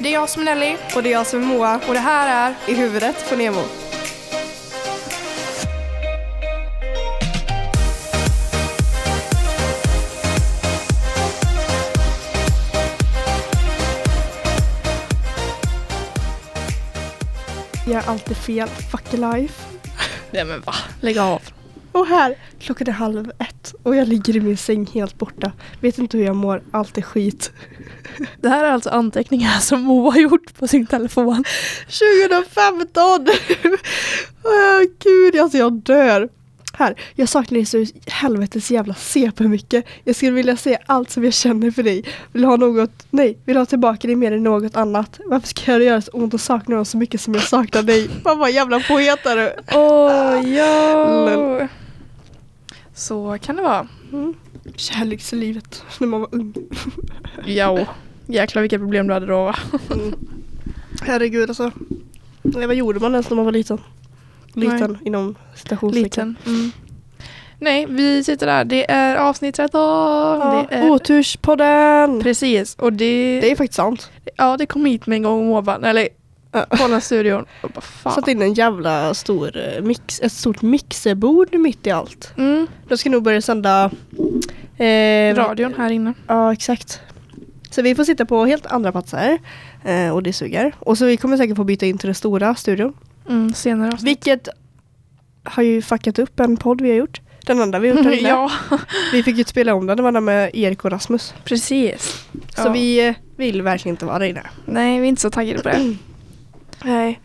Det är jag som är Nelly Och det är jag som är Moa. och det här är I huvudet på Nemo. Jag gör alltid fel. Fuck life. Nej men va? Lägg av. Och här, klockan är halv ett och jag ligger i min säng helt borta. Vet inte hur jag mår, allt är skit. Det här är alltså anteckningar som Moa har gjort på sin telefon. 2015! Åh gud, alltså jag dör. Här, jag saknar dig så helvetes jävla CP mycket. Jag skulle vilja säga allt som jag känner för dig. Vill ha något, nej, vill ha tillbaka dig mer än något annat. Varför ska jag göra så ont och sakna någon så mycket som jag saknar dig? Fan vad jävla poet är du. Åh ja! Så kan det vara. Mm. Kärlekslivet när man var ung. Ja. Jäklar vilka problem du hade då va? Mm. Herregud alltså. Nej, vad gjorde man ens när man var liten? Liten inom citationstecken. Mm. Nej, vi sitter där. Det är avsnitt 13. Ja, det är... Oturspodden! Precis. Och det... Det är faktiskt sant. Ja, det kom hit med en gång och bara, eller Här studion. Och bara, fan. Satt in en jävla stor eh, mix, ett stort mixerbord mitt i allt. Mm, De ska nog börja sända eh, radion här inne. Ja, exakt. Så vi får sitta på helt andra platser eh, och det suger. Och så vi kommer säkert få byta in till den stora studion. Mm, senare avsnitt. Vilket har ju fuckat upp en podd vi har gjort. Den enda vi har gjort här inne. ja, Vi fick ju spela om den, det var den med Erik och Rasmus. precis. Så Ja. vi eh, vill verkligen inte vara där inne. Nej, vi är inte så taggade på det. Nej.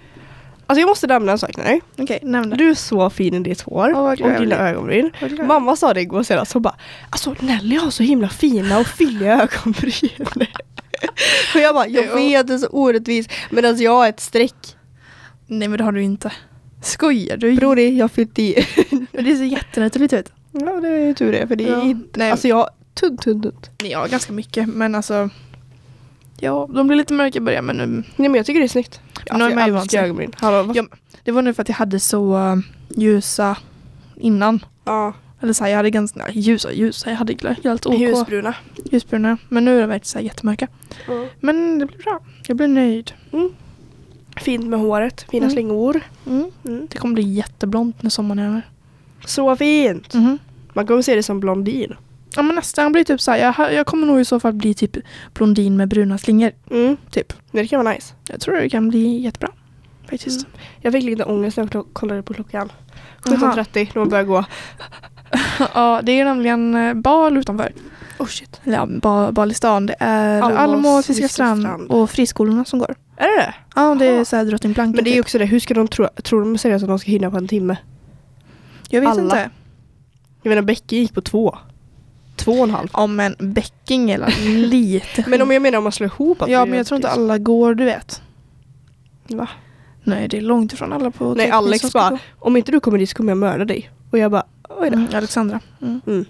Alltså jag måste nämna en sak dig. Okej, nämn det. Du är så fin i ditt hår Åh, vad glad och jag dina blir. ögonbryn. Vad glad. Mamma sa det igår senast, hon bara Alltså Nelly har så himla fina och fylliga ögonbryn. och jag bara, jag vet det är så orättvist. Medan jag har ett streck. Nej men det har du inte. Skojar du? Brori, jag har fyllt i. Men det är så jättenaturligt ut. ja det är ju tur det, för det är Ja. inte, Nej. alltså jag har tunt, tunt, tunt. Ja, ganska mycket men alltså. Ja, de blir lite mörka i början men nu. Nej men jag tycker det är snyggt. Men Alltså, jag älskar ögonbryn. Hallå, Ja. Det var nu för att jag hade så uh, ljusa innan. ja. Eller så här, jag hade ganska, nej, ljusa ljusa, jag hade helt OK. Ljusbruna. Ljusbruna. Men nu är de verkligen så här jättemörka. Men det blir bra. Jag blir nöjd. Fint med håret, fina Mm. slingor. Mm. Mm. Det kommer bli jätteblont när sommaren är över. Så fint! Mhm. Man kommer se det som blondin. Ja men nästan blir typ så här, jag, jag kommer nog i så fall bli typ blondin med bruna slingor. Mm. Typ. Det kan vara nice. Jag tror det kan bli jättebra. Faktiskt. Jag fick lite ångest när jag kollade på klockan. 17.30 när man börjar gå. ja, det är nämligen eh, bal utanför. Oh shit. Ja, ba, bal i stan. Det är Almås, Fiska strand. och friskolorna som går. Är det det? Ja, det är Aha. så här Drottning Blanka. Men det är typ. också det, hur ska de tro, tror de seriöst att de ska hinna på en timme? Jag vet alla. inte. Jag menar Becky gick på två. Två och en halv. Ja men bäcking är lite Men om jag menar om man slår ihop allt, Ja men jag tror inte alla går du vet. Va? Nej det är långt ifrån alla på Nej Alex bara, gå. om inte du kommer dit så kommer jag mörda dig. Och jag bara, oj då. Mm, Alexandra. Mm. Mm.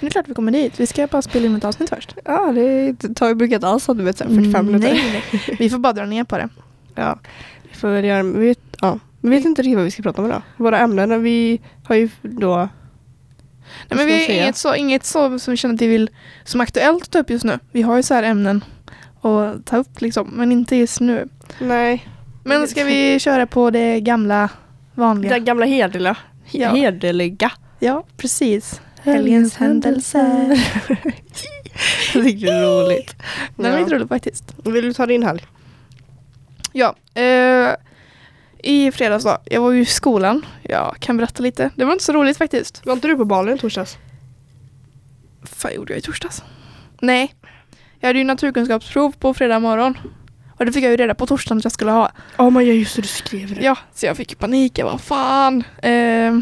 Men det är klart vi kommer dit. Vi ska bara spela in ett avsnitt först. Ja det tar ju brukar inte alls du vet så här 45 minuter. Mm, Nej, nej. Vi får bara dra ner på det. Ja. Vi får väl göra, vi vet, ja. Vi vet inte riktigt vad vi ska prata om idag. Våra ämnen, vi har ju då Nej, men vi har inget så, inget så som vi känner att vi vill som aktuellt att ta upp just nu. Vi har ju så här ämnen att ta upp liksom, men inte just nu. Nej. Men ska vi köra på det gamla vanliga? Det gamla hederliga. Ja. Hederliga. Ja, precis. Helgens händelser. Det är roligt. Den är Ja. lite rolig faktiskt. Vill du ta din helg? Ja, eh, i fredags då. Jag var ju i skolan. Jag kan berätta lite. Det var inte så roligt faktiskt. Var inte du på balen i torsdags? Vad gjorde jag i torsdags? Nej, jag hade ju naturkunskapsprov på fredag morgon. Och det fick jag ju reda på torsdagen att jag skulle ha. Ja men jag just det, du skrev det. Ja, så jag fick panik. Jag var fan. Eh,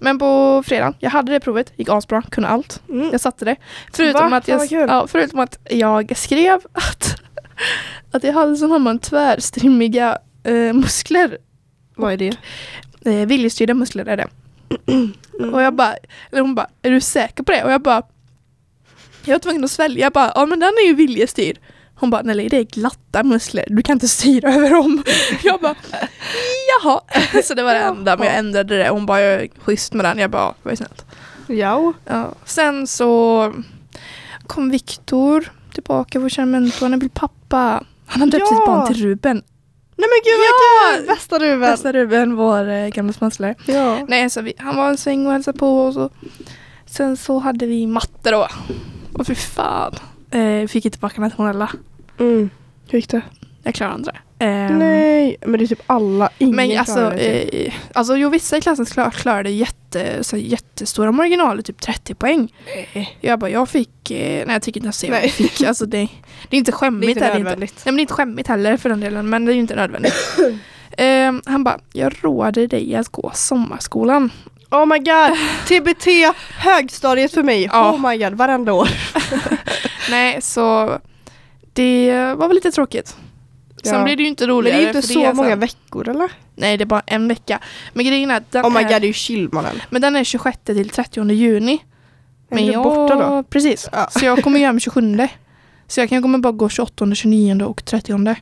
men på fredagen, jag hade det provet. Gick asbra, kunde allt. Mm. Jag satte det. Förutom, Va? att jag, ja, förutom att jag skrev att, att jag hade man tvärstrimmiga eh, muskler. Vad är det? Eh, viljestyrda muskler är det. Mm. Och jag bara, eller hon bara, är du säker på det? Och jag bara, jag var tvungen att svälja. Jag bara, ja men den är ju viljestyrd. Hon bara, nej det är glatta muskler, du kan inte styra över dem. Jag bara, jaha. Så det var det enda, men jag ändrade det. Hon bara, jag är schysst med den. Jag bara, "Ja, vad snällt. Ja. Ja. Sen så kom Viktor tillbaka, vår kära mentor, han vill pappa. Han har döpt Ja! sitt barn till Ruben. Nej men gud Ja! vad! Bästa Ruben! Bästa Ruben, vår eh, gamla smålärare. Ja. Nej, så vi, han var en sväng och hälsade på och så. Sen så hade vi matte då. Och fy fan. Eh, fick inte tillbaka nationella. Mm. Hur gick det? Jag klarade andra. Ehm, Nej, men det är typ alla. Ingen Men alltså, det. typ. eh, alltså jo, vissa i klassen klar, klarade jätte, så jättestora marginaler, typ 30 poäng. Jag bara, jag fick, eh, nej jag tycker inte jag ser vad Nej. jag fick. Alltså, det, det är inte det är skämmigt. inte är det inte. nödvändigt. Nej men det är inte skämmigt heller för den delen, men det är ju inte nödvändigt. Ehm, han bara, jag råder dig att gå sommarskolan. Oh my god! TBT, högstadiet för mig. Ja. Oh my god, varenda år. Nej, så det var väl lite tråkigt. Sen Ja. blir det ju inte Men roligare. det är inte så är många så- veckor eller? Nej, det är bara en vecka. Men grejen är att den, Oh my är, god, det är ju chillmannen. men den är 26 till 30 juni. Men Men du är jag, borta då? Precis. Ja. Så jag kommer ju hem 27. Så jag kan kommer bara gå 28, 29 och 30.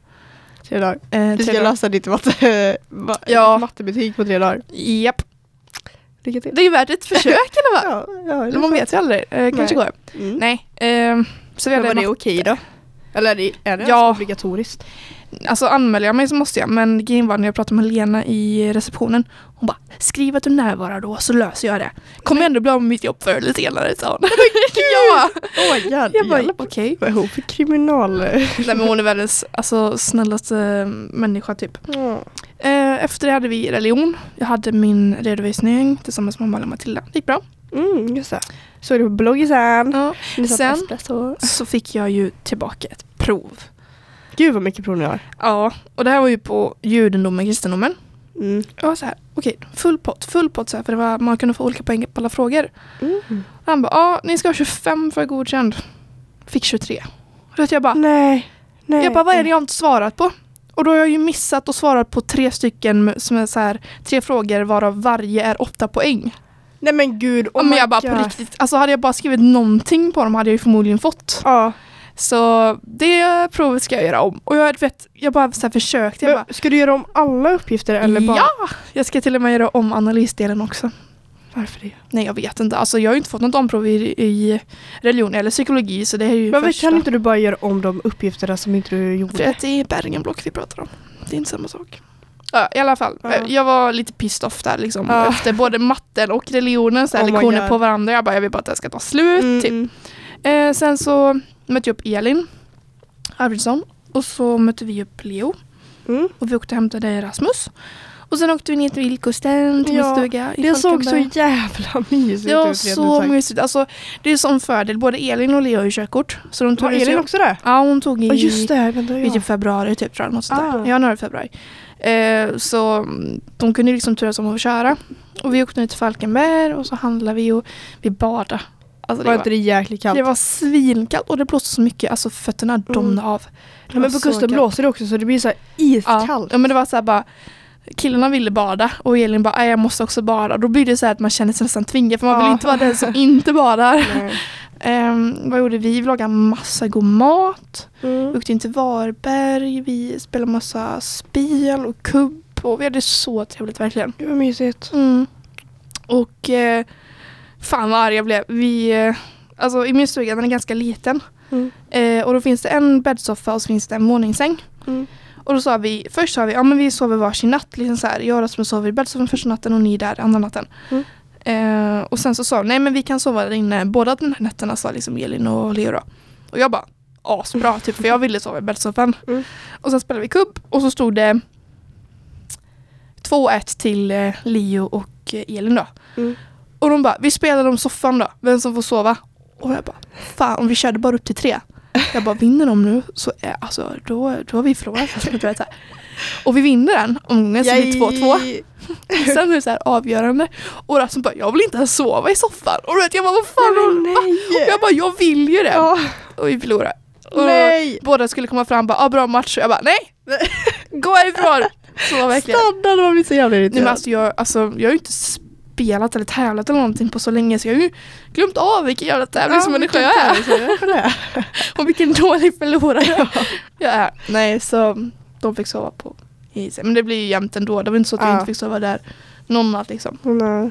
Tre dagar. Eh, Du ska dagar. lösa ditt matte, ma- Ja. mattebetyg på tre dagar. Japp. Lycka till. Det är ju värt ett försök eller vad? Ja, ja, man vet ju aldrig. Eh, kanske går. Mm. Nej. ehm, så vi Men hade var det okej då? Eller är det, är det Ja. obligatoriskt? Alltså anmäler jag mig så måste jag. Men grejen var när jag pratade med Lena i receptionen. Hon bara, skriv att du närvarar då så löser jag det. Kommer ändå bli av med mitt jobb förr eller senare sa hon. ja! Oh Jag bara, hjälp. okej. Vad är hon för kriminal? Nej men hon är världens alltså, snällaste människa typ. Ja. Eh, efter det hade vi religion. Jag hade min redovisning tillsammans med Amalia och Matilda. Det gick bra. Mm, just det. Såg du på bloggisen? Ja. Sen-. Så fick jag ju tillbaka ett prov. Gud vad mycket prov ni har. Ja, och det här var ju på judendomen, kristendomen. Mm. Jag var så här, okej, full pott, full pott så här, för det var, man kunde få olika poäng på alla frågor. Mm. Han bara, ja, ni ska ha 25 för godkänd. Fick 23. Och då jag bara, Nej. Nej. jag bara, vad är det jag inte svarat på? Och då har jag ju missat och svarat på tre stycken som är så här, tre frågor varav varje är åtta poäng. Nej men gud. Oh men jag bara God. på riktigt, alltså hade jag bara skrivit någonting på dem hade jag ju förmodligen fått. Ja. Så det provet ska jag göra om. Och jag vet, jag bara så försökte. Jag bara, ska du göra om alla uppgifter eller bara? ja! Jag ska till och med göra om analysdelen också. Varför det? Nej jag vet inte, alltså jag har ju inte fått något omprov i, i religion eller psykologi så det är ju Men första. kan inte du bara göra om de uppgifterna som inte du gjorde? För att det är Bergenblock vi pratar om. Det är inte samma sak. Ja, I alla fall, Ja. jag var lite pissed off där liksom. Ja. Efter både matten och religionen, så här, Oh lektioner på varandra. Jag bara, jag vill bara att det ska ta slut. Mm, Typ. Eh, sen så mötte jag upp Elin Arvidsson och så mötte vi upp Leo Mm. och vi åkte och hämtade Rasmus. Och sen åkte vi ner till Vildkusten till Ja, min stuga i Det såg så jävla mysigt Det var ut. rent så sagt. mysigt. Alltså, det är som fördel. Både Elin och Leo har ju körkort. Så de tog Var Elin också det? Ja, hon tog i, Ja just det, vänta, i ja. typ februari typ tror jag. Något sånt Ah. Januari, februari. Eh, så mm, de kunde liksom turas om att köra. Och vi åkte ner till Falkenberg och så handlade vi och vi badade. Alltså, det, Var var, inte det jäkligt kallt? det var svinkallt och det blåste så mycket. Alltså fötterna domnade av. Det ja, men var på kusten blåser det också så det blir så här Ja. iskallt. ja men det var så här bara Killarna ville bada och Elin bara "Nej, jag måste också bada. Då blir det så här att man känner sig nästan tvingad för man vill Ja. inte vara den som inte badar. Ehm, vad gjorde vi? Vi lagade massa god mat. Vi Mm. åkte in till Varberg. Vi spelade massa spel och kubb. Och vi hade så trevligt verkligen. Gud vad mysigt. Mm. Och eh, fan vad arg jag blev. Vi, eh, alltså i min stuga, den är ganska liten. Mm. Eh, och då finns det en bäddsoffa och så finns det en våningssäng. Mm. Och då sa vi, först sa vi, ja men vi sover varsin natt. Liksom så här. Jag och Rasmus sover i bäddsoffan första natten och ni där andra natten. Mm. Eh, och sen så sa vi, nej men vi kan sova där inne båda de här nätterna sa liksom Elin och Leo då. Och jag bara, asbra typ för jag ville sova i bäddsoffan. Mm. Och sen spelade vi kubb och så stod det 2-1 till eh, Leo och eh, Elin då. Mm. Och de bara, vi spelar om soffan då, vem som får sova. Och jag bara, fan om vi körde bara upp till tre. Jag bara, vinner de nu så är, alltså, då, då har vi förlorat. Alltså, du vet, så här. Och vi vinner den omgången så det blir 2-2. Yay. Sen är det så här avgörande. Och Rasmus bara, jag vill inte ens sova i soffan. Och du vet, jag bara, vad fan Nej, nej. Jag bara, jag vill ju det. Ja. Och vi förlorade. Och Nej. båda skulle komma fram och bara, ah, bra match. Och jag bara, nej! Gå härifrån! Så verkligen. Stanna, det var så jävla Nej, men alltså, jag, alltså, jag har ju inte spelat eller tävlat eller någonting på så länge så jag har ju glömt av vilken jävla tävlingsmänniska jag är. Och vilken dålig förlorare jag är. Nej, så de fick sova på isen. Men det blir ju jämnt ändå. Det var inte så att Ja. inte fick sova där någon natt liksom. Nej.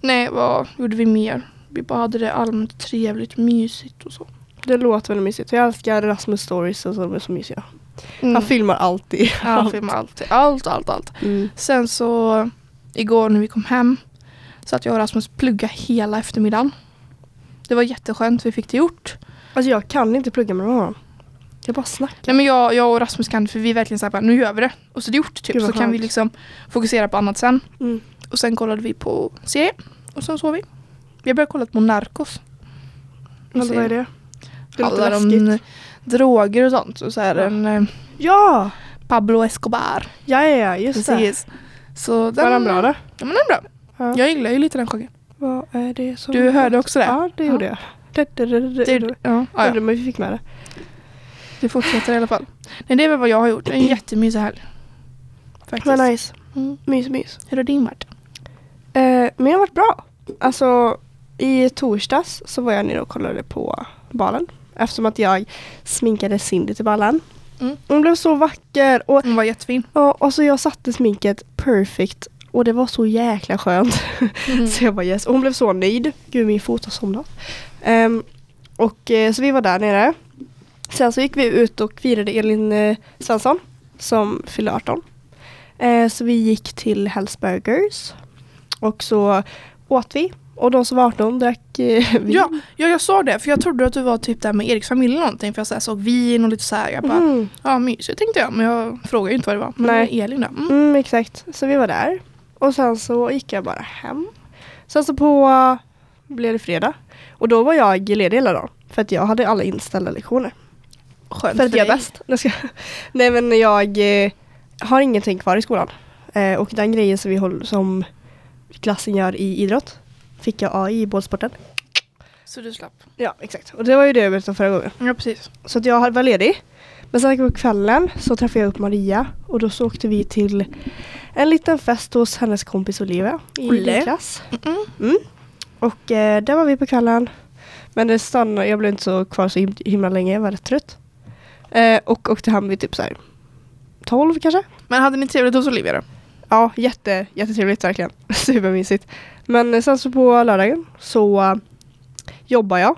Nej, vad gjorde vi mer? Vi bara hade det allmänt trevligt, mysigt och så. Det låter väldigt mysigt. Jag älskar Rasmus stories och så, de är så mysiga. Mm. Han filmar alltid. Ja, han filmar allt. Allt, allt, allt. Mm. Sen så igår när vi kom hem så att jag och Rasmus plugga hela eftermiddagen. Det var jätteskönt, vi fick det gjort. Alltså jag kan inte plugga med annan. Jag bara snackar. Nej men jag, jag och Rasmus kan för vi är verkligen såhär, nu gör vi det. Och så är det gjort typ. Så vad kan vi skönt. liksom fokusera på annat sen. Mm. Och sen kollade vi på serie. Och sen sov vi. Vi har börjat kolla på Narcos. Alltså, vad är det? Det Handlar om droger och sånt. Och så är det Ja. en eh, Ja! Pablo Escobar. Ja, ja, ja, just det. Precis. Så den, Var den bra då? Ja men den är bra. Ja. Jag gillar ju lite den genren. Vad är det som... Du hörde också det? Ja, det gjorde jag. Det, ja, ja. Undrar vi fick med det. det fortsätter i alla fall. Nej, det är väl vad jag har gjort. En jättemysig helg. Faktiskt. Vad nice. Mm. Mys, mys. Hur har din varit? Eh, jag har varit bra. Alltså i torsdags så var jag nere och kollade på balen. Eftersom att jag sminkade Cindy till ballen. Mm. Hon blev så vacker och, Hon var jättefin. ja, och så jag satte sminket perfect och det var så jäkla skönt. Mm. Så jag bara yes. Och hon blev så nöjd. Gud min fot har somnat. Ehm, och eh, så vi var där nere. Sen så gick vi ut och firade Elin eh, Svensson som fyllde 18. Eh, så vi gick till Hells Burgers. Och så åt vi. Och de som var 18 drack eh, vin. Ja, ja, jag sa det. För jag trodde att du var typ där med Eriks familj eller någonting. För jag så såg vin och lite så här. Jag bara, Mm. ja mysigt tänkte jag. Men jag frågade ju inte vad det var. Men Nej. Elin då? Mm. Mm, exakt. Så vi var där. Och sen så gick jag bara hem. Sen så på blev det fredag. Och då var jag ledig hela dagen. För att jag hade alla inställda lektioner. Skönt För att jag är bäst. Nej, men jag eh, har ingenting kvar i skolan. Eh, och den grejen som, vi håller, som klassen gör i idrott fick jag A i bollsporten. Så du slapp. Ja exakt. Och det var ju det jag berättade förra gången. Ja, precis. Så att jag var ledig. Men sen på kvällen så träffade jag upp Maria och då så åkte vi till en liten fest hos hennes kompis Olivia i Olle. klass. Mm. Mm. Och eh, där var vi på kvällen. Men det stannade, jag blev inte så kvar så him- himla länge, jag var rätt trött. Eh, och åkte hem vid typ så här 12 kanske. Men hade ni trevligt hos Olivia då? Ja, jätte, jättetrevligt verkligen. Supermysigt. Men sen så på lördagen så uh, jobbade jag.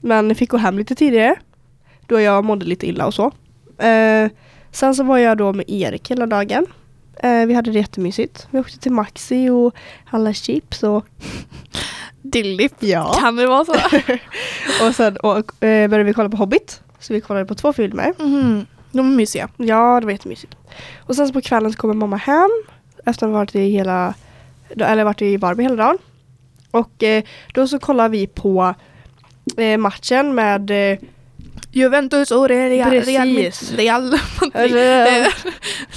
Men fick gå hem lite tidigare. Då jag mådde lite illa och så. Eh, sen så var jag då med Erik hela dagen. Eh, vi hade det jättemysigt. Vi åkte till Maxi och handlade chips och Dilly. ja. Kan det vara så? och sen och, eh, började vi kolla på Hobbit. Så vi kollade på två filmer. Mhm. De är mysiga. Ja, det var jättemysigt. Och sen så på kvällen så kommer mamma hem. Efter att ha varit i hela, eller varit i Varberg hela dagen. Och eh, då så kollar vi på eh, matchen med eh, Juventus och Real. Precis. Real. Real.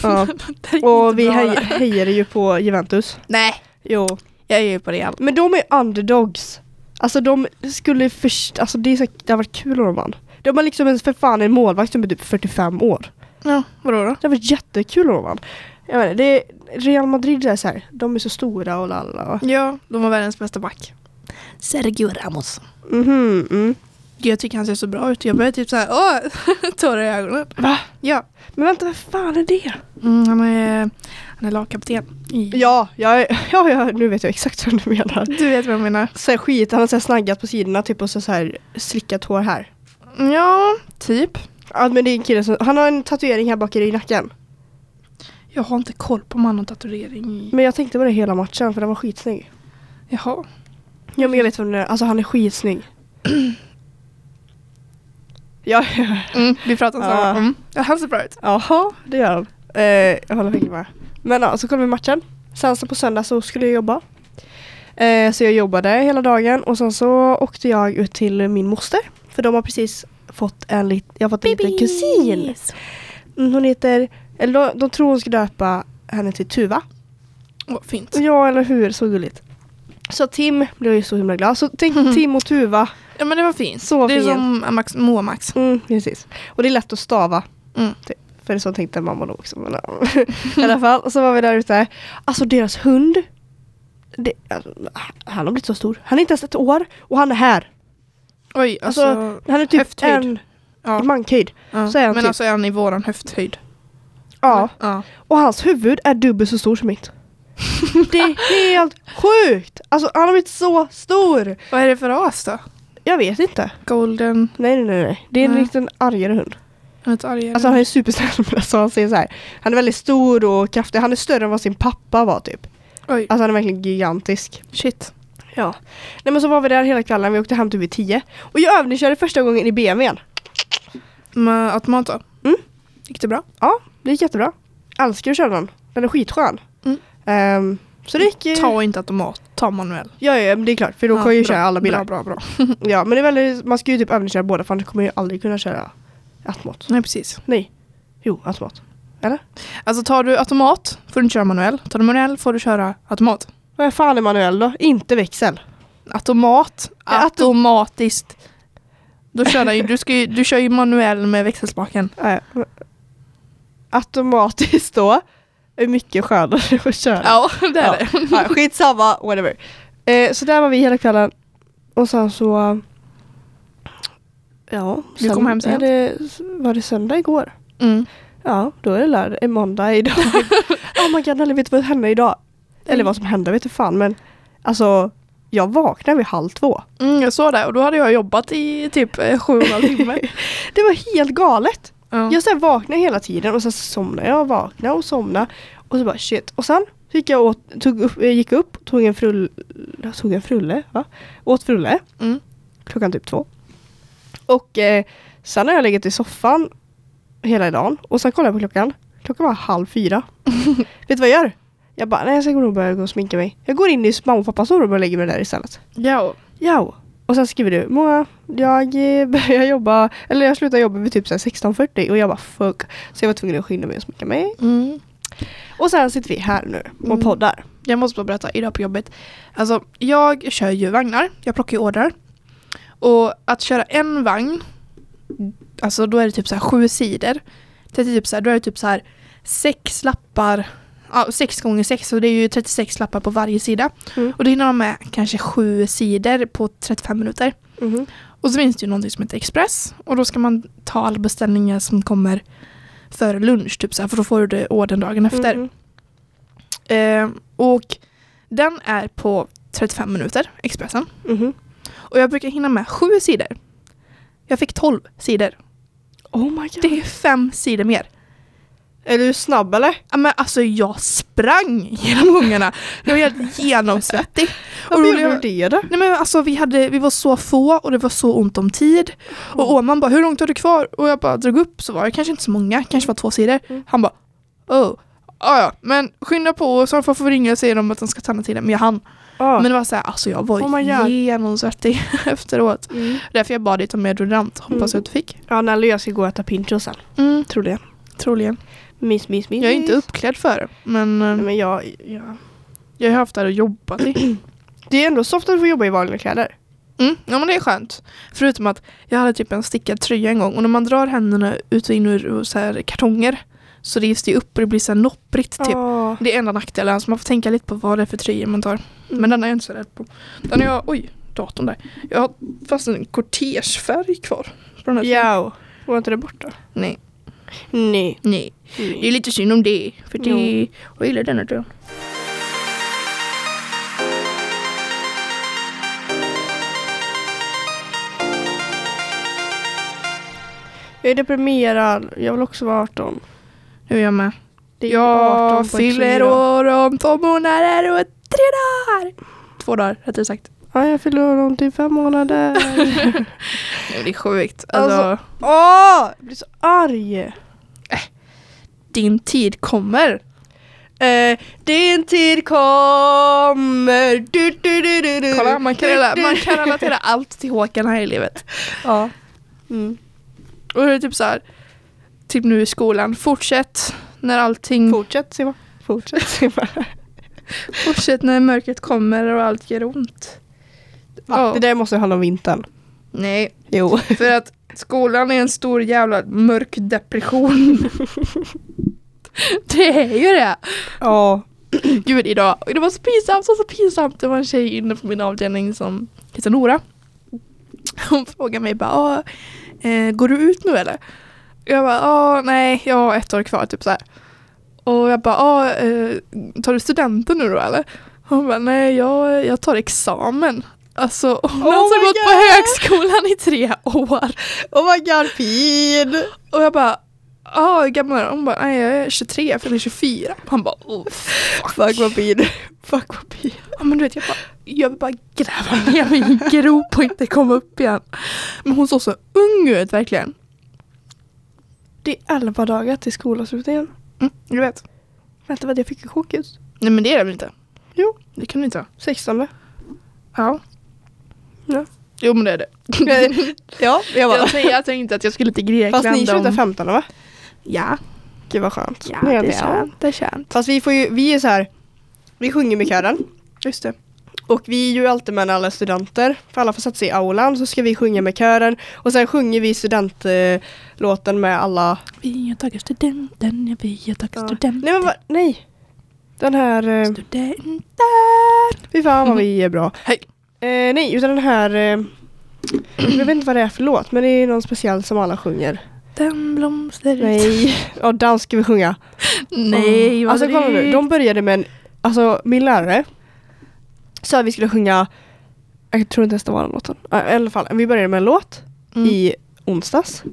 ja, Det är och vi hej, hejade ju på Juventus. Nej, Jo. jag är ju på Real. Men de är underdogs. Alltså de skulle först, alltså det, är så, det har varit kul om de vann. De har liksom en, för fan en målvakt som är typ 45 år. Ja, vadå då? Det har varit jättekul om de vann. Jag menar, det är, Real Madrid är så här, de är så stora och lalla. Ja, de var världens bästa back. Sergio Ramos. Mhm, mm. Jag tycker han ser så bra ut. Jag börjar typ såhär, åh, tårar i ögonen. Va? Ja. Men vänta, vad fan är det? Mm, han är, han är lagkapten. i- Ja, ja, ja, ja, nu vet jag exakt vad du menar. Du vet vad jag menar. Så här skit, han har så här snaggat på sidorna typ och så, så här slickat hår här. Ja, typ. Ja men det är en kille som, han har en tatuering här bak i nacken. Jag har inte koll på om han har tatuering i... Men jag tänkte på det hela matchen för den var skitsnygg. Jaha. Ja men jag vet vem det är, alltså han är skitsnygg. ja, Mm, vi pratar om samma. Mm. Ja, han ser bra ut. jaha det gör han. Eh, jag håller verkligen med. Men ja, så kollade vi matchen. Sen så på söndag så skulle jag jobba. Eh, så jag jobbade hela dagen och sen så åkte jag ut till min moster. För de har precis fått en, lit, jag har fått en liten kusin. Mm, hon heter, eller de, de tror hon ska döpa henne till Tuva. Åh, fint. Ja eller hur, så gulligt. Så Tim blev ju så himla glad. Så tänk Tim och Tuva. Ja men det var fint. Så det är fint. som Max, Moa Max. Mm, precis. Och det är lätt att stava. Mm. Typ. För så tänkte mamma då också. Men. I alla fall, och så var vi där ute. Alltså deras hund. Det, alltså, han har blivit så stor. Han är inte ens ett år och han är här. Oj, alltså. Alltså, Han är typ höfthöjd. en ja, mankhöjd. ja. så är han Men typ- alltså är han i våran höfthöjd? Ja. ja. Och hans huvud är dubbelt så stor som mitt. Det är helt sjukt! Alltså han har blivit så stor! Vad är det för ras då? Jag vet inte. Golden? Nej nej nej. nej. Det är en Nej. liten argare hund. Ett Alltså han är supersnäll alltså han säger så här. Han är väldigt stor och kraftig. Han är större än vad sin pappa var typ. Oj, Alltså han är verkligen gigantisk. shit. Ja. Nej men så var vi där hela kvällen. Vi åkte hem typ vid 10. Och jag övningskörde första gången i BMWn. Med automat då? Mm. Gick det bra? Ja, det gick jättebra. Älskar att köra den. Den är skitskön. Ehm, så det gick... Ta inte automat, ta manuell. Ja, ja, men det är klart. För då kan jag ju bra, köra alla bilar. Bra, bra, bra. Ja, men det är väldigt, man ska ju typ övningsköra båda för annars kommer jag ju aldrig kunna köra automat. Nej, precis. Nej. Jo, automat. Eller? Alltså tar du automat får du inte köra manuell. Tar du manuell får du köra automat. Vad fan är manuell då? Inte växel. Automat, automatiskt. Då kör du, du, ska ju, du kör ju manuell med växelspaken. Automatiskt då är mycket skönare att köra. Ja, det är Ja. det. Ja, skitsamma, whatever. Eh, så där var vi hela kvällen. Och sen så... Ja, Du kom hem sent. är det, var det söndag igår? Mm. Ja, då är det lördag, är måndag idag. oh my god, Nelly, vet du vad som hände idag? Eller vad som hände, vet du fan men alltså jag vaknade vid halv två. Mm, jag såg det och då hade jag jobbat i typ eh, sju och en halv timme. Det var helt galet. Ja. Jag så här vaknade hela tiden och sen somnade jag och vaknade och somnade. Och så bara shit. Och sen gick jag, åt, tog upp, jag gick upp, tog en, frull, tog en frulle, va? Åt frulle Mm. klockan typ två. Och eh, sen har jag legat i soffan hela dagen och sen kollade jag på klockan. Klockan var halv fyra. Vet du vad jag gör? Jag bara, nej jag ska nog börja gå och sminka mig. Jag går in i mamma och pappas sovrum och lägger mig där istället. Ja. Ja. Och sen skriver du, Moa, jag eh, börjar jobba, eller jag slutar jobba vid typ så här 16.40 och jag bara fuck. Så jag var tvungen att skynda mig och sminka mig. Mm. Och sen sitter vi här nu och Mm. poddar. Jag måste bara berätta, idag på jobbet. Alltså, jag kör ju vagnar. Jag plockar ju ordrar. Och att köra en vagn, alltså då är det typ så här sju sidor. Det är typ så här, då är det typ så här sex lappar, ja, sex gånger sex, så det är ju 36 lappar på varje sida. Mm. Och det hinner man med kanske sju sidor på 35 minuter. Mhm. Och så finns det ju någonting som heter Express. Och då ska man ta alla beställningar som kommer före lunch, typ så här, för då får du det ordern dagen efter. Mhm. Eh, och den är på 35 minuter, Expressen. Mhm. Och jag brukar hinna med sju sidor. Jag fick 12 sidor. Oh my god. Det är fem sidor mer. Är du snabb eller? Ja, Men alltså jag sprang genom gångarna. Jag var helt genomsvettig. Varför gjorde du det då? Nej men alltså vi, hade, vi var så få och det var så ont om tid. Och Åman bara, hur långt har du kvar? Och jag bara drog upp så var det kanske inte så många, kanske var två sidor. Mm. Han bara, oh, ah, ja, men skynda på och så får vi ringa och säga dem att de ska stanna tiden. Men jag hann. Ja. Men det var så här, alltså jag var Oh genomsvettig efteråt. Mm. Därför jag bad dig ta med deodorant, hoppas Mm. att du fick. Ja, Nelly och jag ska gå och äta pincho sen. Mm, Troligen. troligen. Mys, mys, mys. Jag är inte uppklädd för det, men eh, Nej, men jag, ja. jag har haft där och jobbat i. Det är ändå soft att få jobba i vanliga kläder. Mm, ja men det är skönt. Förutom att jag hade typ en stickad tröja en gång och när man drar händerna ut och in ur så här kartonger så rivs det upp och det blir så här nopprigt typ. Ja. Det är enda nackdelen, så man får tänka lite på vad det är för tröjor man tar. Men den är jag inte så rädd på. Den är jag, oj, datorn där. Jag har fast en kortegefärg kvar. På den här tröjan. Ja. Var inte det borta? Nej, Nej. nej. Det är lite synd om det. För det, jag gillar denna tröjan. Jag är deprimerad. Jag vill också vara 18. Nu är jag med. Är 18 på Jag fyller år om två månader och tre dagar. Två dagar rättare sagt. Ja, jag fyller år om typ fem månader. Det är sjukt. Alltså, Alltså- Åh! Jag blir så arg. Din tid kommer. Eh, din tid kommer. Du, du, du, du, du. Kolla, man kan, Du, rela- du. man kan relatera allt till Håkan här i livet. Ja. Mm. Och det är typ så här, typ nu i skolan, fortsätt när allting, Fortsätt Simma. Fortsätt Simma. fortsätt när mörkret kommer och allt gör ont. Ja. Det där måste handla om vintern. Nej, Jo. för att skolan är en stor jävla mörk depression. det är ju det. Ja. Gud idag, det var så pinsamt, så, så pinsamt. Det var en tjej inne på min avdelning som heter Nora. Hon frågade mig bara, "Ah, eh, går du ut nu eller? Jag bara, ah, nej, jag har ett år kvar typ så här. Och jag bara, eh, tar du studenten nu då eller? Hon bara, nej jag, jag tar examen. Alltså hon Oh har alltså gått på högskolan i tre år. Oh my god, pin! Och jag bara, ja hur gammal är du? Hon bara, nej jag är 23, jag fyller 24. Han bara, oh, Fuck vad pin. Fuck vad pin. Ja men du vet jag bara, jag vill bara gräva ner mig i en grop och inte komma upp igen. Men hon såg så ung ut verkligen. Det är 11 dagar till skolavslutningen. Mm, jag vet. Vänta vad jag fick en chock just. Nej men det är det väl inte? Jo. Det kan du inte ha. 16. Ja. Ja. Jo men det är det. ja, jag bara. jag, jag tänkte att jag skulle till Grekland. Fast ni slutar om- 15 va? Ja, Gud vad skönt. ja Nej, det är ja. känt. Det är känt. Fast vi får ju, vi är så här. Vi sjunger med kören. Just det. Och vi är ju alltid med alla studenter. För alla får sätta sig i aulan så ska vi sjunga med kören. Och sen sjunger vi studentlåten med alla. Vi har tagit studenten, ja vi har tagit Ja. studenten. Nej men va, nej. Den här. Eh, Studenter. fy fan vad vi är bra. Hej. Eh, nej utan den här. Eh, jag vet inte vad det är för låt men det är någon speciell som alla sjunger. Den blomster. Nej. Ja den ska vi sjunga. Nej, vad Alltså kolla nu. De började med en. Alltså min lärare. Sa att vi skulle sjunga. Jag tror inte ens det var den låten. I alla fall. Vi började med en låt. Mm. i onsdags.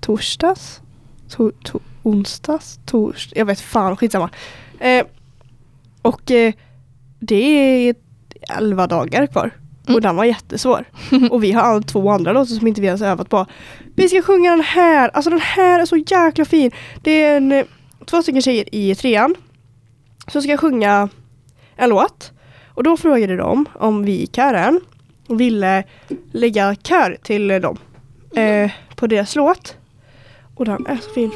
Torsdags. To, to, onsdags. Tors, jag vet fan, skitsamma. Eh, och eh, det är 11 dagar kvar. Mm. Och den var jättesvår. och vi har all- två andra låtar som inte vi ens övat på. Vi ska sjunga den här. Alltså den här är så jäkla fin. Det är en, eh, två stycken tjejer i trean. Som ska sjunga en låt. Och då frågade de om vi i kören ville lägga kör till dem. Eh, på deras låt. Och den är så fin.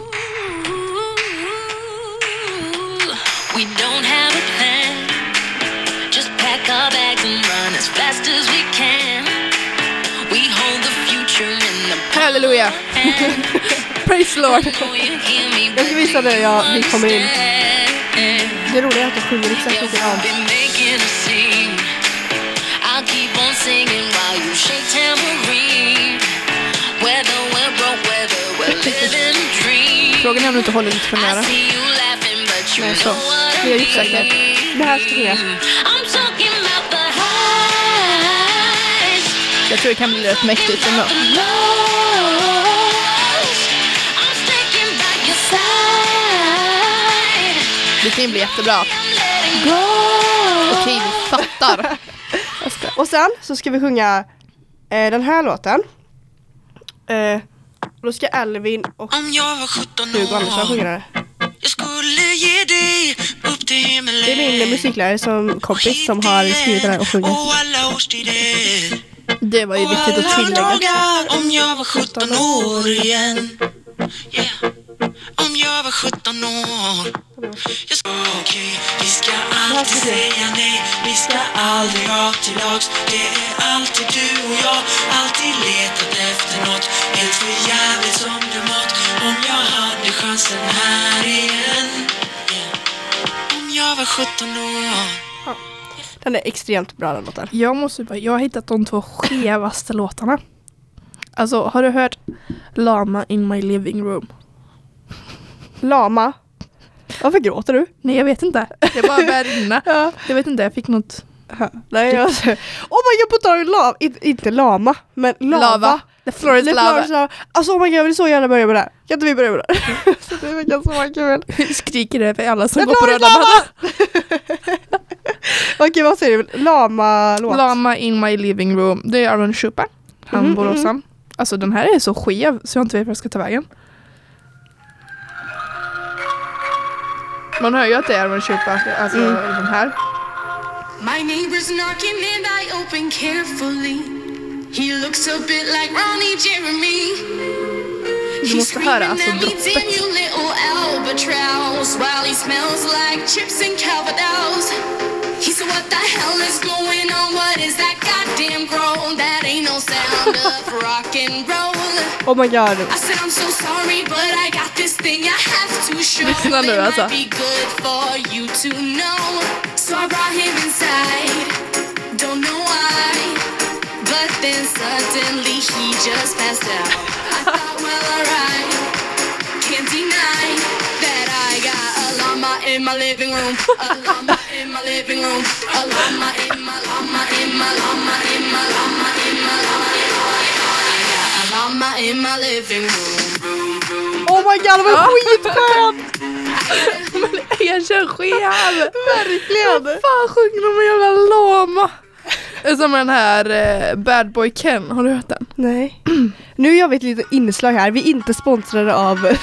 As fast as we can. We hold the future in the Halleluja. hand. Praise the Lord. Me, Jag ska visa dig, you ja, vi kommer in. Det roliga är att de sjunger exakt likadant. Frågan är om du inte håller lite för nära. Nej, så. Det är ju säkert. Det här ska vi Jag tror det kan bli rätt mäktigt ändå. Det kan ju bli jättebra. Okej, vi fattar. Och sen så ska vi sjunga eh, den här låten. Eh, då ska Elvin och Om jag var 17 Hugo Andersson sjunga den. Det är min musiklärare som kompis som har skrivit den här och sjunger. Det var ju viktigt att tillägga. Om jag var 17 år igen. Yeah. Om jag var 17 år. Jag ska, Okej, vi ska alltid säga nej. Vi ska aldrig rakt till lags Det är alltid du och jag. Alltid letat efter något. Helt för jävligt som det mått. Om jag hade chansen här igen. Yeah. Om jag var 17 år Den är extremt bra den låten. Jag måste bara, jag har hittat de två skevaste låtarna. Alltså, har du hört Lama in my living room? Lama. Varför gråter du? Nej, jag vet inte. Det bara började rinna. Ja. Jag vet inte, jag fick något Nej, jag... Oh my god, på tal om lava. Inte, lama, men lava. lava. The floor is The lava. lava. Alltså oh my god, jag vill så gärna börja med det här. Kan inte vi börja med det? så det verkar så kul. Skriker det för alla som The går på röda mattan. Okej, vad säger du? Lama-låt? Lama in my living room. Det är Aron Chupa. Han Mhm, boråsan. Alltså den här är så skev så jag inte vet var jag ska ta vägen. Man hör ju att det är Aron Chupa. Alltså Mm. den här. My neighbor's knocking and I open carefully. He looks a bit like Ronnie Jeremy. Du måste höra alltså droppet. while he smells like chips and. He said, what the hell is going on? What is that goddamn groan? That ain't no sound of rock and roll. Oh my god. I said I'm so sorry, but I got this thing I have to show. Lyssna nu, It might be good for you to know. So I brought him inside. Don't know why, but then suddenly he just passed out. I thought, well, alright, can't deny llama in my living room. A llama in my living room. A llama in my llama in my llama in my llama in my llama in my A llama in my living room. Oh my god, var skitskönt! Erkänn skev! Verkligen! Fan sjunger de en jävla lama? Som den här eh, Bad Boy Ken, har du hört den? Nej. Nu gör vi ett litet inslag här, vi är inte sponsrade av...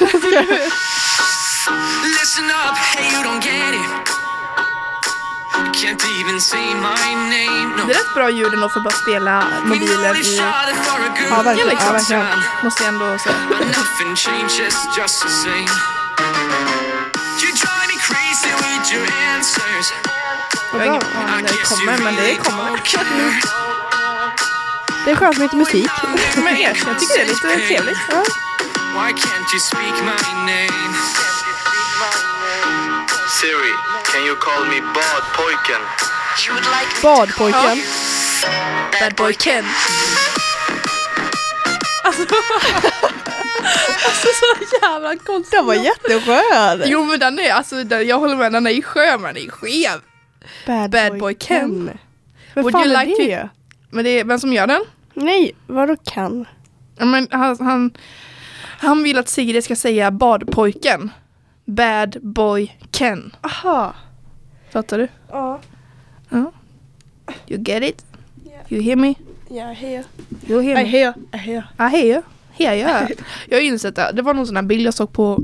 Listen up, hey you don't get it. Can't even say my name. No. Det är rätt bra ljud ändå för att bara spela mobilen i... Ja, verkligen. Ja, verkligen. Måste jag ändå säga. Nothing changes just the same. You drive me crazy with your answers. Ingen bra. när det kommer, men det kommer. Det är skönt med lite musik. Men jag tycker det är lite trevligt. Ja. Why can't you speak my name? Siri, can you call me badpojken? Like Badpojken. Bad Boy Ken. Alltså, alltså så jävla konstigt. Den var jätteskön! Jo men den är, alltså den, jag håller med, den är skön men den är skev. Bad, Bad Boy Ken. Vad Would fan you är like to- det? Men det är vem som gör den? Nej, vadå kan? Ja, Men han, han, han vill att Sigrid ska säga badpojken. Bad Boy Ken. Aha. Fattar du? Ja. You get it? You hear me? Jag är här. You hear Jag me? här. Jag är här. Ja, hej. Hej, ja. Jag har insett det. Det var någon sån här bild jag såg på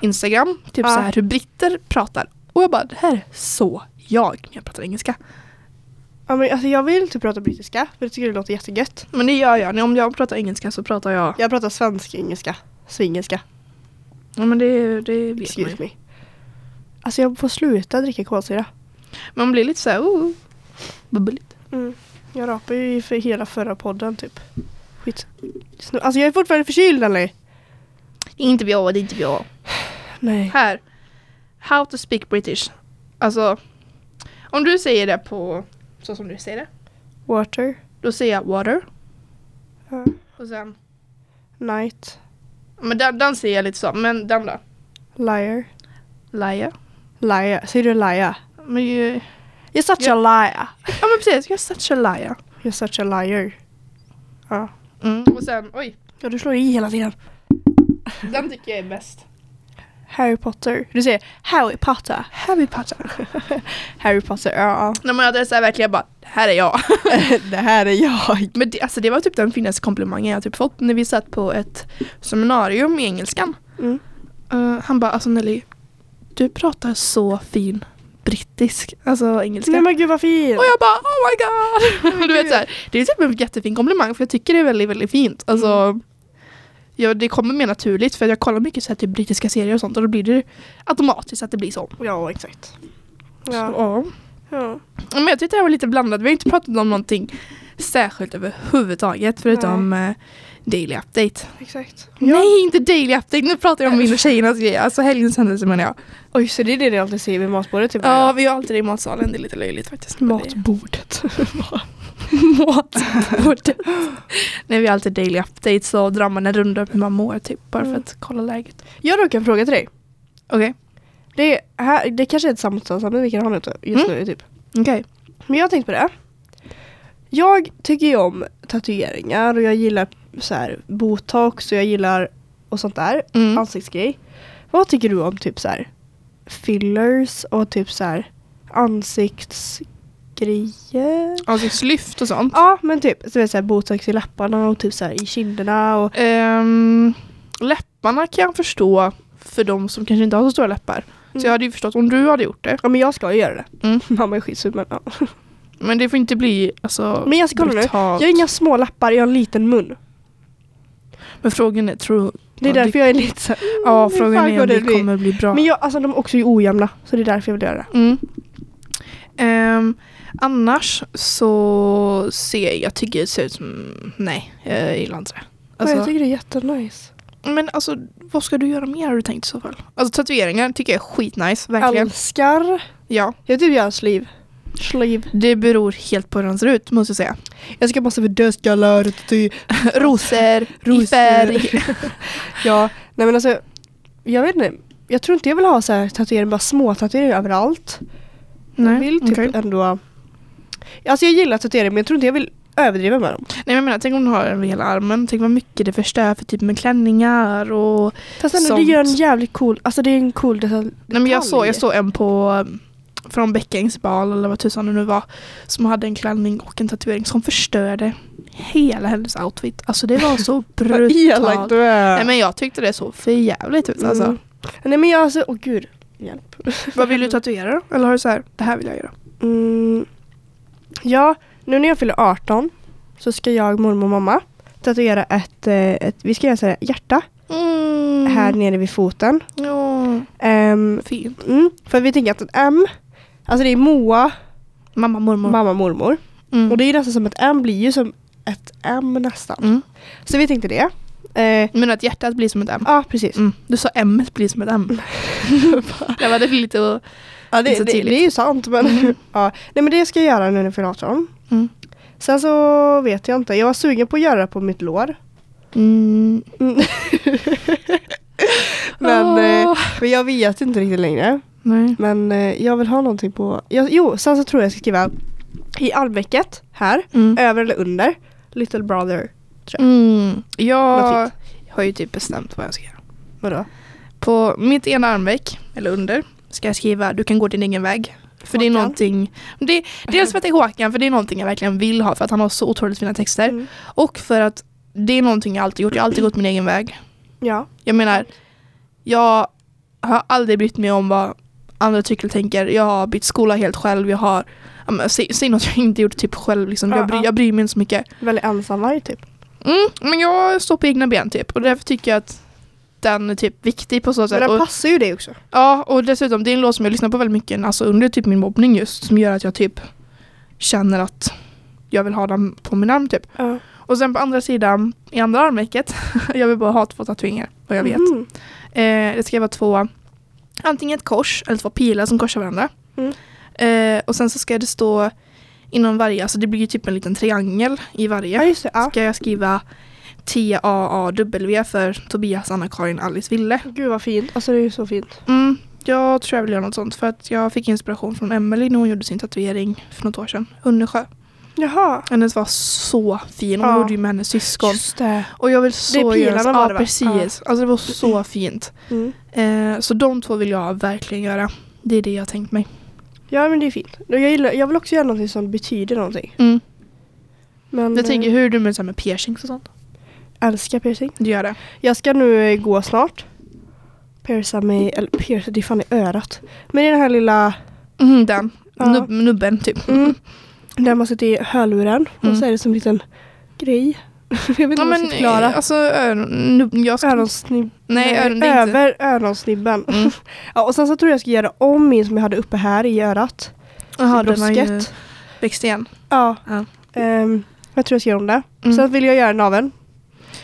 Instagram. Typ Ja. så här hur britter pratar. Och jag bara, det här är så jag när jag pratar engelska. Ja, men alltså, jag vill typ prata brittiska, för jag tycker det låter jättegött. Men det gör jag. Om jag pratar engelska så pratar jag... Jag pratar svensk engelska. Svingelska. Ja men det, det vet man Excuse ju. me. Alltså jag får sluta dricka kolsyra. Man blir lite såhär, oh, bubbeligt. Mm. Jag rapade ju för hela förra podden typ. Skit. Snu- Alltså jag är fortfarande förkyld är inte bra, det är inte bra. Nej. Här. How to speak British. Alltså, om du säger det på så som du säger det. Water. Då säger jag water. Ja. Och sen, Night. Men den, den säger jag lite så. Men den då? Liar. Liar. Liar. Säger du liar? Men ju, You're such Ja. a liar. ja men precis, jag är such a liar. You're such a liar. Ja. Mm. Och sen, oj. Ja du slår i hela tiden. Den tycker jag är bäst. Harry Potter. Du säger Harry Potter. Harry Potter. Harry Potter. Ja. När man hade så här verkligen bara, det här är jag. det här är jag. Men det, alltså det var typ den finaste komplimangen jag typ fått när vi satt på ett seminarium i engelskan. Mm. Eh, han bara, alltså Nelly, du pratar så fin brittisk, alltså engelska. Nej men gud vad fin. och jag bara, oh my god! du vet, så här, det är typ en jättefin komplimang för jag tycker det är väldigt, väldigt fint. Alltså, Mm. Ja, det kommer mer naturligt för jag kollar mycket så här, typ brittiska serier och sånt och då blir det automatiskt att det blir så. Ja exakt. så Ja. ja. ja. Men jag tyckte det var lite blandat. Vi har inte pratat om någonting särskilt överhuvudtaget förutom eh, Daily Update. Exakt. Nej, inte Daily Update. Nu pratar jag om min och tjejernas grejer. Alltså helgens händelse menar jag. Oj så det är det ni alltid säger vid matbordet typ? Ja, vi har alltid det i matsalen. Det är lite löjligt faktiskt. men det- Matbordet. Matbordet. När vi har alltid Daily Update så drar man en runda hur man mår typ. Bara för Mm. att kolla läget. jag har en fråga till dig. Okej. Det, är, här, det kanske är ett samtalsämne vi kan ha just Mm. nu typ. Okej. Men jag har tänkt på det. Jag tycker ju om tatueringar och jag gillar så här botox och jag gillar och sånt där. Mm. Ansiktsgrej. Vad tycker du om typ så här fillers och typ så här ansiktsgrejer? Ansiktslyft och sånt. Ja men typ så så här, botox i läpparna och typ så här i kinderna och Ehm, läpparna kan jag förstå för de som kanske inte har så stora läppar. Så Mm. jag hade ju förstått om du hade gjort det. Ja men jag ska ju göra det. Mm. Mamma är skitsur men ja. Men det får inte bli alltså, Men jag ska kolla nu. Jag har inga små läppar, jag har en liten mun. Men frågan är, tror... Det är därför jag är lite så Ja, frågan är om det bli? kommer bli bra. Men jag, alltså de är också ojämna så det är därför jag vill göra det. Mm. Ehm, annars så ser jag, tycker det ser ut som, nej, jag gillar inte det. Alltså, jag tycker det är jättenice. men alltså, vad ska du göra mer har du tänkt i så fall? Alltså tatueringar tycker jag är skitnice, verkligen. Älskar. Ja, Jag typ gör sleeve. Sleeve. det beror helt på hur den ser ut måste jag säga. Jag ska massa för dödskallar. Rosor, i Rosor. färg. Ja, nej men alltså. Jag vet inte. jag tror inte jag vill ha så här tatueringar, bara små tatueringar överallt. jag vill typ okej. ändå... Alltså jag gillar tatueringar men jag tror inte jag vill överdriva med dem. Nej men jag menar, tänk om du har över hela armen. Tänk vad mycket det förstör för typ med klänningar och... Fast ändå, Sånt. det gör en jävligt cool, alltså det är en cool detalj. Nej men jag såg, jag såg en på från Bäckängs bal eller vad tusan det nu var. Som hade en klänning och en tatuering som förstörde hela hennes outfit. Alltså det var så Vad elak brutalt. du är. Nej men jag tyckte det såg för jävligt ut alltså. Mm. Nej men jag alltså, åh gud. Hjälp. Vad vill du tatuera då? Eller har du så här, det här vill jag göra? Mm. Ja, nu när jag fyller 18 så ska jag, mormor och mamma tatuera ett, eh, ett vi ska göra så här hjärta Mm. här nere vid foten. Ja, Ehm, fint. mm, för vi tänker att ett M, alltså det är Moa, Mamma, mormor. mamma, mormor. Mm. Och det är nästan som ett M blir ju som ett M nästan. Mm. Så vi tänkte det. Eh, Men att hjärtat blir som ett M. Ja, precis. Mm. Du sa M blir som ett M. det var det lite att... Ja, det, det, det är ju sant. Men, ja. Nej men det ska jag göra nu när jag fyller 18. Mm. Sen så vet jag inte. Jag var sugen på att göra det på mitt lår. Mm. Mm. men, Åh. men jag vet inte riktigt längre. Nej. Men eh, jag vill ha någonting på... Jag, jo, sen så tror jag jag ska skriva i armvecket här, Mm. över eller under. Little brother. Mm. Vad Jag fint. har ju typ bestämt vad jag ska göra. Vadå? På mitt ena armveck, eller under, ska jag skriva du kan gå din egen väg. För det är Håkan. någonting, det, dels för att det är Håkan, för det är någonting jag verkligen vill ha för att han har så otroligt fina texter. Mm. Och för att det är någonting jag alltid gjort, jag har alltid gått min egen väg. Ja. Jag menar, jag har aldrig brytt mig om vad andra tycker och tänker. Jag har bytt skola helt själv. Jag har, säg, säg något jag inte gjort typ själv. Liksom. Ja, Jag, bryr, ja. jag bryr mig inte så mycket. Väldigt ensamvarg typ. Mm, men jag står på egna ben typ. Och därför tycker jag att den är typ viktig på så Men sätt. den Och, passar ju dig också. ja, och dessutom det är en låt som jag lyssnar på väldigt mycket alltså under typ min mobbning just. Som gör att jag typ känner att jag vill ha den på min arm typ. Ja. Och sen på andra sidan, i andra armvecket, jag vill bara ha två tatueringar. Vad jag vet. Mhm. Eh, det ska vara två, antingen ett kors eller två pilar som korsar varandra. Mm. Eh, och sen så ska det stå inom varje, alltså det blir ju typ en liten triangel i Ja varje. just det. Ja. Ska jag skriva T-A-A-W för Tobias, Anna-Karin, Alice, Ville. Gud vad fint. Alltså det är ju så fint. Mm, jag tror jag vill göra något sånt för att jag fick inspiration från Emelie när hon gjorde sin tatuering för något år sedan. Unnesjö. Jaha. Hennes var så fin, hon Ja. gjorde ju med hennes syskon. Just det. Och jag vill så Det är göra, var ja det, va? precis. Alltså det var så fint. Mm. Eh, så de två vill jag verkligen göra. Det är det jag tänkt mig. Ja men det är fint. Jag, gillar, jag vill också göra någonting som betyder någonting. Mm. Men Jag tänker eh, hur är du med, så här med piercings och sånt? Älskar piercing. Du gör det? Jag ska nu eh, gå snart. Pierca mig, eller pierca, det är fan i örat. Men är den här lilla, Mm, den. Ja. Nub, nubben typ. mm, där man sätter i hörluren Mm. och så är det som en liten grej. jag vet inte Ja, men förklara. eh, alltså öron, jag ska, Öronsnibb. Nej, öron, det är inte. över öronsnibben. Mm. ja, och sen så tror jag jag ska göra om min som jag hade uppe här i örat. Jaha, I den har ju växt igen. Ja. Ja. Ehm, jag tror jag ska göra om det. Mm. Sen vill jag göra naveln.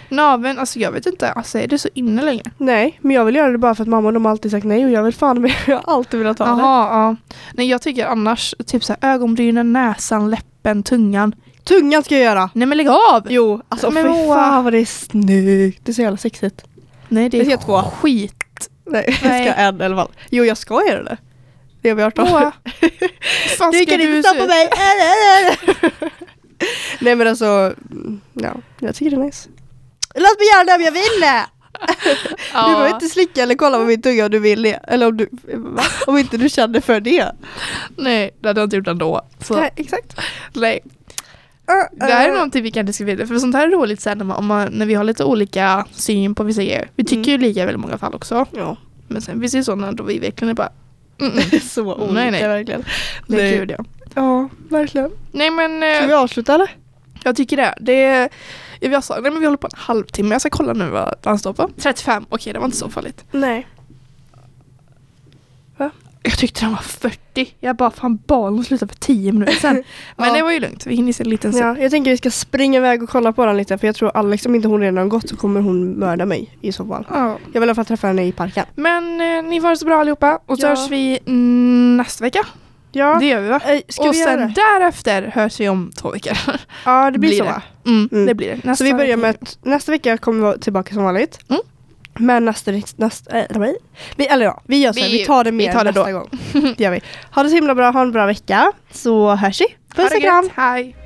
Naveln, alltså jag vet inte, alltså är det så inne längre? Nej, men jag vill göra det bara för att mamma och de har alltid sagt nej och jag vill fan men jag har alltid velat ha det. Jaha, ja. Nej jag tycker annars, typ så här, ögonbrynen, näsan, läppen, tungan. Tungan ska jag göra! Nej men lägg av! Jo, alltså Men fy fan vad det är snyggt. Det är så jävla sexigt. Nej det Jag är ska två. skit. Nej, jag Nej. ska en i alla fall. Jo, jag ska göra det. Det har vi hört om. Moa, fan Du ska kan inte stoppa mig! Nej men alltså, mm, ja, jag tycker det är nice. Låt mig göra det om jag vill det! Du behöver inte slicka eller kolla på min tunga om du vill det. Eller om du, va? Om inte du känner för det. Nej, det hade jag inte gjort ändå. Så, Nej, exakt. nej. Det här är någonting vi kan diskutera, för sånt här är roligt sen när, man, när vi har lite olika syn på vissa grejer. Vi tycker ju lika i väldigt många fall också. Ja, Men sen finns det ju sådana då vi verkligen är bara mm, mm. så olika Nej, nej. verkligen. Det är Nej. kul ja. Ja, verkligen. Nej men Ska eh, vi avsluta eller? jag tycker det. det är, jag vet, nej, men vi håller på en halvtimme, jag ska kolla nu vad han står på. 35, okej det var inte så farligt. Nej. Jag tyckte den var 40. Jag bara fan bad honom sluta för 10 minuter sen. Men Ja. det var ju lugnt, vi hinner se en liten stund. Ja, jag tänker vi ska springa iväg och kolla på den lite för jag tror Alex, om inte hon redan har gått så kommer hon mörda mig i så fall. Ja. Jag vill i alla fall träffa henne i parken. Men eh, ni får det så bra allihopa och så Ja. hörs vi nästa vecka. Ja, Det gör vi va? eh, ska och sen därefter hörs vi om två veckor. Ja, det blir, blir så det. va? Mm, Mm. Det blir det. Nästa så vi börjar med att nästa vecka kommer vi tillbaka som vanligt. Mm. Men nästa, nästa äh, vi, eller ja, vi gör så Vi- vi tar det mer tar det nästa då. gång. det gör vi. Ha det så himla bra, ha en bra vecka. Så hörs vi. Puss och kram. Hej!